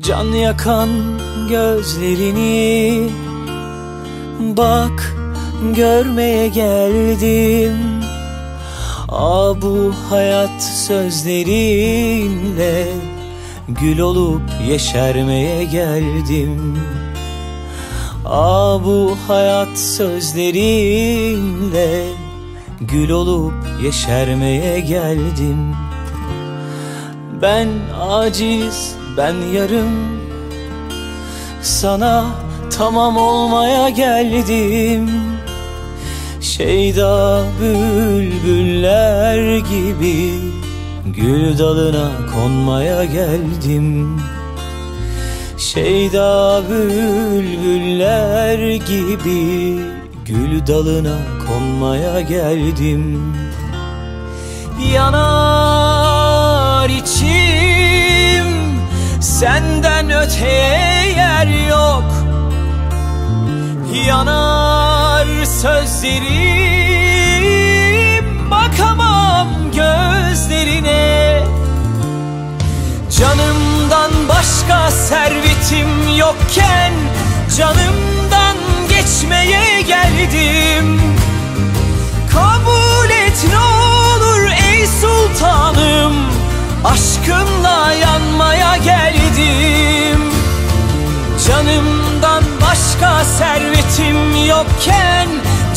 Can yakan gözlerini Bak görmeye geldim. Aa bu hayat sözlerinle Gül olup yeşermeye geldim. Aa bu hayat sözlerinle Gül olup yeşermeye geldim. Ben aciz ben yarım Sana tamam olmaya geldim. Şeyda bülbüller gibi Gül dalına konmaya geldim. Şeyda bülbüller gibi Gül dalına konmaya geldim. Yanar içim Senden öteye yer yok. Yanar sözlerim Bakamam gözlerine. Canımdan başka servetim yokken Canımdan başka servetim yokken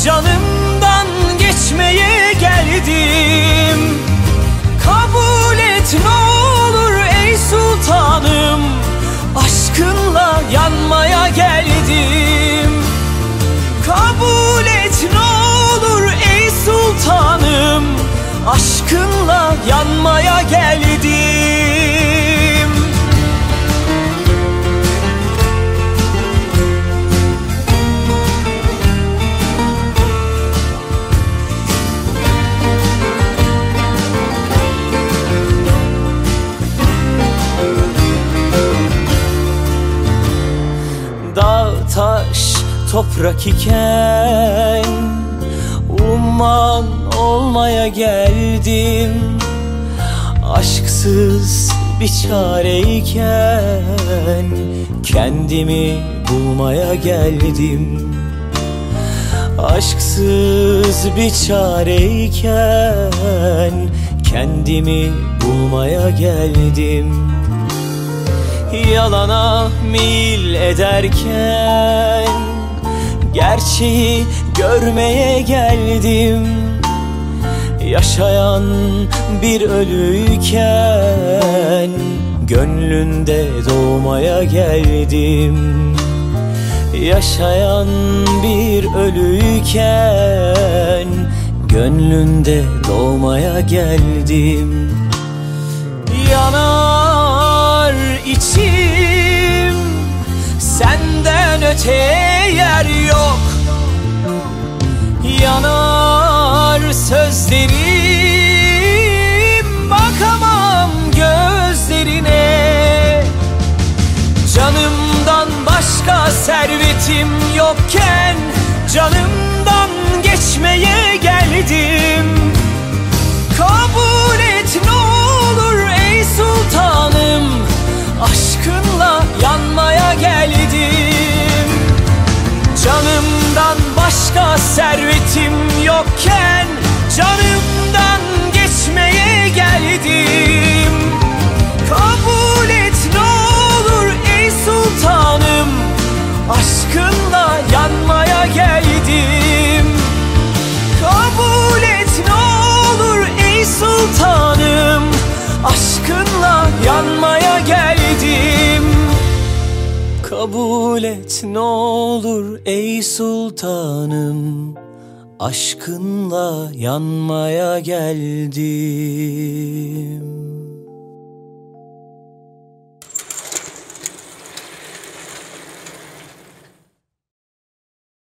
Canımdan geçmeye geldim. Kabul et ne olur ey sultanım Aşkınla yanmaya geldim. Kabul et ne olur ey sultanım Aşkınla yanmaya geldim toprak iken Umman olmaya geldim Aşksız bir çareyken Kendimi bulmaya geldim Aşksız bir çareyken Kendimi bulmaya geldim Yalana mil ederken Gerçeği görmeye geldim. Yaşayan bir ölüyken Gönlünde doğmaya geldim. Yaşayan bir ölüyken Gönlünde doğmaya geldim. Yanar içim Senden öteye Yanar sözlerim. Bakamam gözlerine. Canımdan başka servetim yokken Canımdan geçmeye geldim. Kabul et ne olur ey sultanım Aşkınla yanmaya geldim. Canımdan başka servetim yokken Canımdan geçmeye geldim. Kabul et ne olur ey sultanım Aşkınla yanmaya geldim. Kabul et ne olur ey sultanım Aşkınla yanmaya geldim. Kabul et ne olur ey sultanım Aşkınla yanmaya geldim